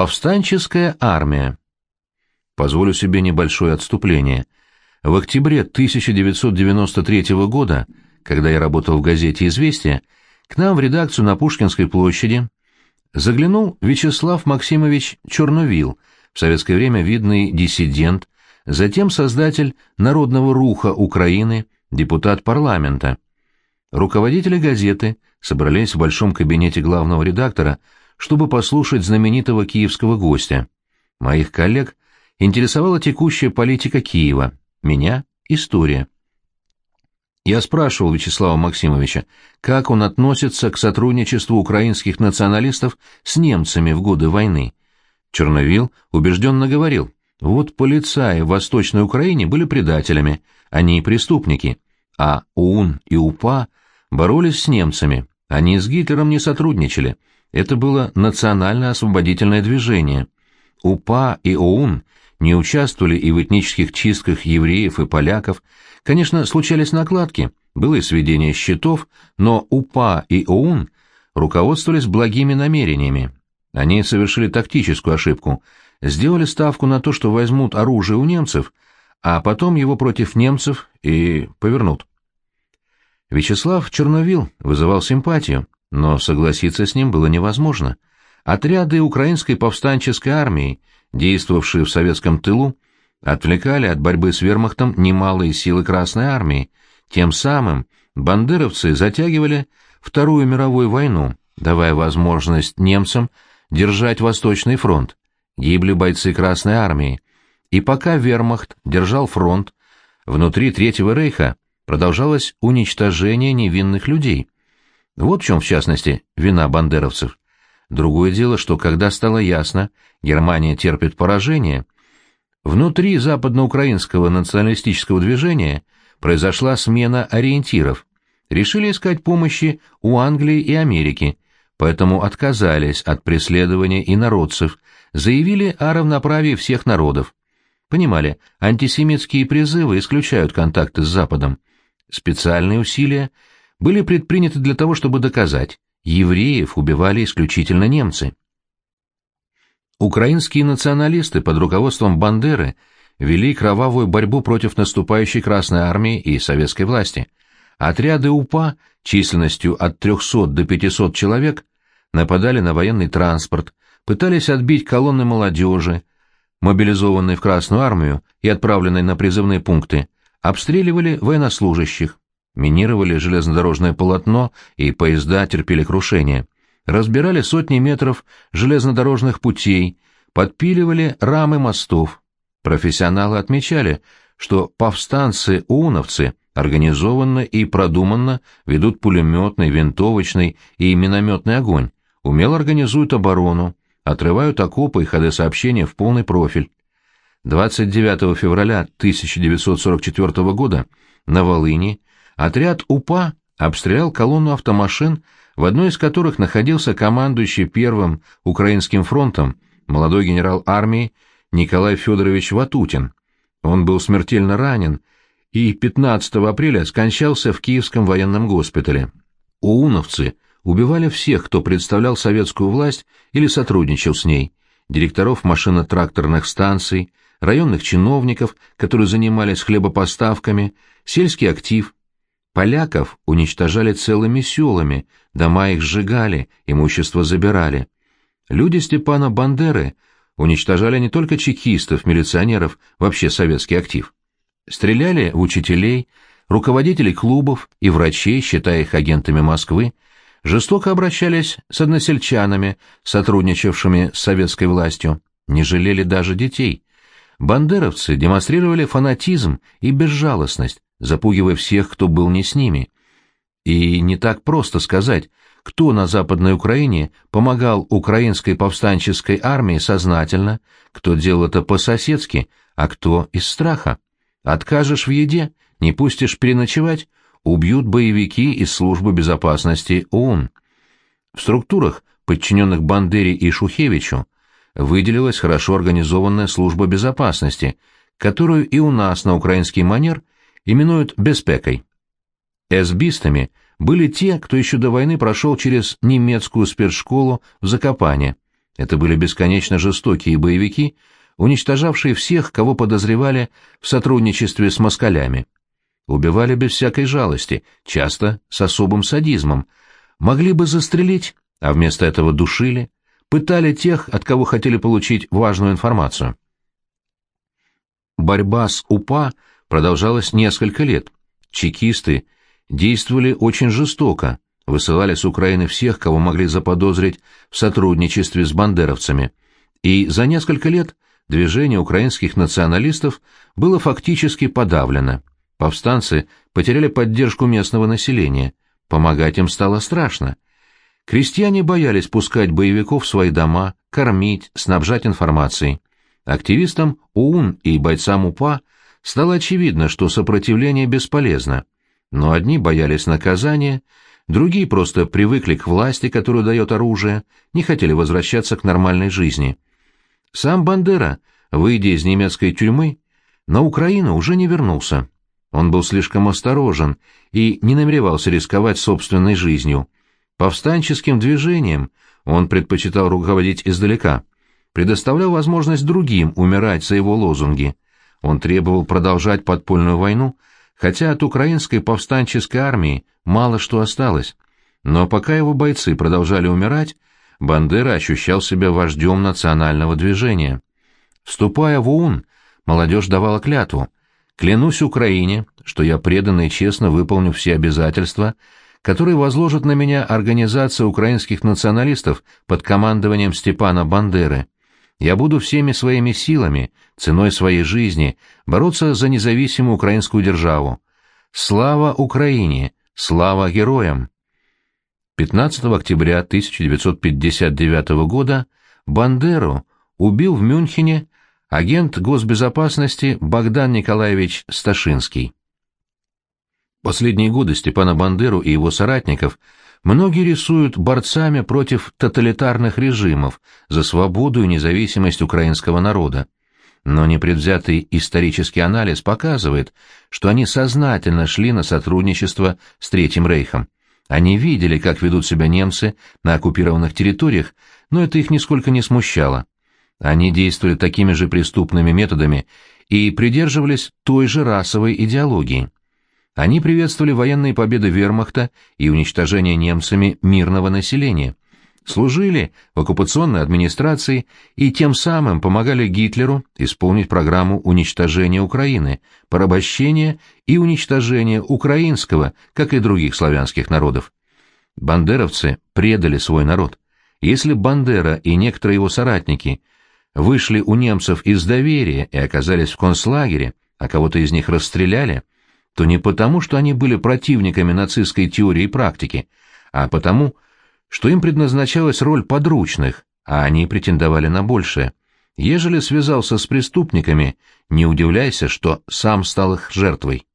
Повстанческая армия. Позволю себе небольшое отступление. В октябре 1993 года, когда я работал в газете «Известия», к нам в редакцию на Пушкинской площади заглянул Вячеслав Максимович Черновил, в советское время видный диссидент, затем создатель Народного руха Украины, депутат парламента. Руководители газеты собрались в большом кабинете главного редактора, чтобы послушать знаменитого киевского гостя. Моих коллег интересовала текущая политика Киева, меня — история. Я спрашивал Вячеслава Максимовича, как он относится к сотрудничеству украинских националистов с немцами в годы войны. Черновил убежденно говорил, вот полицаи в Восточной Украине были предателями, они и преступники, а ОУН и УПА боролись с немцами, они с Гитлером не сотрудничали, это было национально-освободительное движение. УПА и ОУН не участвовали и в этнических чистках евреев и поляков, конечно, случались накладки, было и сведение счетов, но УПА и ОУН руководствовались благими намерениями. Они совершили тактическую ошибку – сделали ставку на то, что возьмут оружие у немцев, а потом его против немцев и повернут. Вячеслав Черновил вызывал симпатию, но согласиться с ним было невозможно. Отряды украинской повстанческой армии, действовавшие в советском тылу, отвлекали от борьбы с вермахтом немалые силы Красной армии, тем самым бандеровцы затягивали Вторую мировую войну, давая возможность немцам держать Восточный фронт гибли бойцы Красной Армии, и пока вермахт держал фронт, внутри Третьего Рейха продолжалось уничтожение невинных людей. Вот в чем, в частности, вина бандеровцев. Другое дело, что когда стало ясно, Германия терпит поражение, внутри западноукраинского националистического движения произошла смена ориентиров. Решили искать помощи у Англии и Америки, поэтому отказались от преследования инородцев, заявили о равноправии всех народов. Понимали, антисемитские призывы исключают контакты с Западом. Специальные усилия были предприняты для того, чтобы доказать, евреев убивали исключительно немцы. Украинские националисты под руководством Бандеры вели кровавую борьбу против наступающей Красной Армии и советской власти. Отряды УПА численностью от 300 до 500 человек нападали на военный транспорт, пытались отбить колонны молодежи, мобилизованной в Красную армию и отправленной на призывные пункты, обстреливали военнослужащих, минировали железнодорожное полотно и поезда терпели крушение, разбирали сотни метров железнодорожных путей, подпиливали рамы мостов. Профессионалы отмечали, что повстанцы-уновцы организованно и продуманно ведут пулеметный, винтовочный и минометный огонь, умело организуют оборону, отрывают окопы и ходы сообщения в полный профиль. 29 февраля 1944 года на Волыни отряд УПА обстрелял колонну автомашин, в одной из которых находился командующий Первым Украинским фронтом молодой генерал армии Николай Федорович Ватутин. Он был смертельно ранен и 15 апреля скончался в Киевском военном госпитале. ОУНовцы – убивали всех, кто представлял советскую власть или сотрудничал с ней, директоров машино-тракторных станций, районных чиновников, которые занимались хлебопоставками, сельский актив. Поляков уничтожали целыми селами, дома их сжигали, имущество забирали. Люди Степана Бандеры уничтожали не только чекистов, милиционеров, вообще советский актив. Стреляли в учителей, руководителей клубов и врачей, считая их агентами Москвы, жестоко обращались с односельчанами, сотрудничавшими с советской властью, не жалели даже детей. Бандеровцы демонстрировали фанатизм и безжалостность, запугивая всех, кто был не с ними. И не так просто сказать, кто на Западной Украине помогал украинской повстанческой армии сознательно, кто делал это по-соседски, а кто из страха. Откажешь в еде, не пустишь переночевать, убьют боевики из службы безопасности ООН. В структурах, подчиненных Бандере и Шухевичу, выделилась хорошо организованная служба безопасности, которую и у нас на украинский манер именуют «беспекой». Эсбистами были те, кто еще до войны прошел через немецкую спецшколу в Закопане. Это были бесконечно жестокие боевики, уничтожавшие всех, кого подозревали в сотрудничестве с москалями. Убивали без всякой жалости, часто с особым садизмом. Могли бы застрелить, а вместо этого душили, пытали тех, от кого хотели получить важную информацию. Борьба с УПА продолжалась несколько лет. Чекисты действовали очень жестоко, высылали с Украины всех, кого могли заподозрить в сотрудничестве с бандеровцами. И за несколько лет движение украинских националистов было фактически подавлено. Повстанцы потеряли поддержку местного населения, помогать им стало страшно. Крестьяне боялись пускать боевиков в свои дома, кормить, снабжать информацией. Активистам ОУН и бойцам УПА стало очевидно, что сопротивление бесполезно, но одни боялись наказания, другие просто привыкли к власти, которую дает оружие, не хотели возвращаться к нормальной жизни. Сам Бандера, выйдя из немецкой тюрьмы, на Украину уже не вернулся. Он был слишком осторожен и не намеревался рисковать собственной жизнью. Повстанческим движением он предпочитал руководить издалека, предоставлял возможность другим умирать за его лозунги. Он требовал продолжать подпольную войну, хотя от украинской повстанческой армии мало что осталось. Но пока его бойцы продолжали умирать, Бандера ощущал себя вождем национального движения. Вступая в ОУН, молодежь давала клятву – Клянусь Украине, что я преданно и честно выполню все обязательства, которые возложит на меня Организация украинских националистов под командованием Степана Бандеры. Я буду всеми своими силами, ценой своей жизни, бороться за независимую украинскую державу. Слава Украине! Слава героям! 15 октября 1959 года Бандеру убил в Мюнхене агент госбезопасности Богдан Николаевич Сташинский. Последние годы Степана Бандеру и его соратников многие рисуют борцами против тоталитарных режимов за свободу и независимость украинского народа. Но непредвзятый исторический анализ показывает, что они сознательно шли на сотрудничество с Третьим Рейхом. Они видели, как ведут себя немцы на оккупированных территориях, но это их нисколько не смущало. Они действовали такими же преступными методами и придерживались той же расовой идеологии. Они приветствовали военные победы вермахта и уничтожение немцами мирного населения, служили в оккупационной администрации и тем самым помогали Гитлеру исполнить программу уничтожения Украины, порабощения и уничтожения украинского, как и других славянских народов. Бандеровцы предали свой народ. Если Бандера и некоторые его соратники вышли у немцев из доверия и оказались в концлагере, а кого-то из них расстреляли, то не потому, что они были противниками нацистской теории и практики, а потому, что им предназначалась роль подручных, а они претендовали на большее. Ежели связался с преступниками, не удивляйся, что сам стал их жертвой.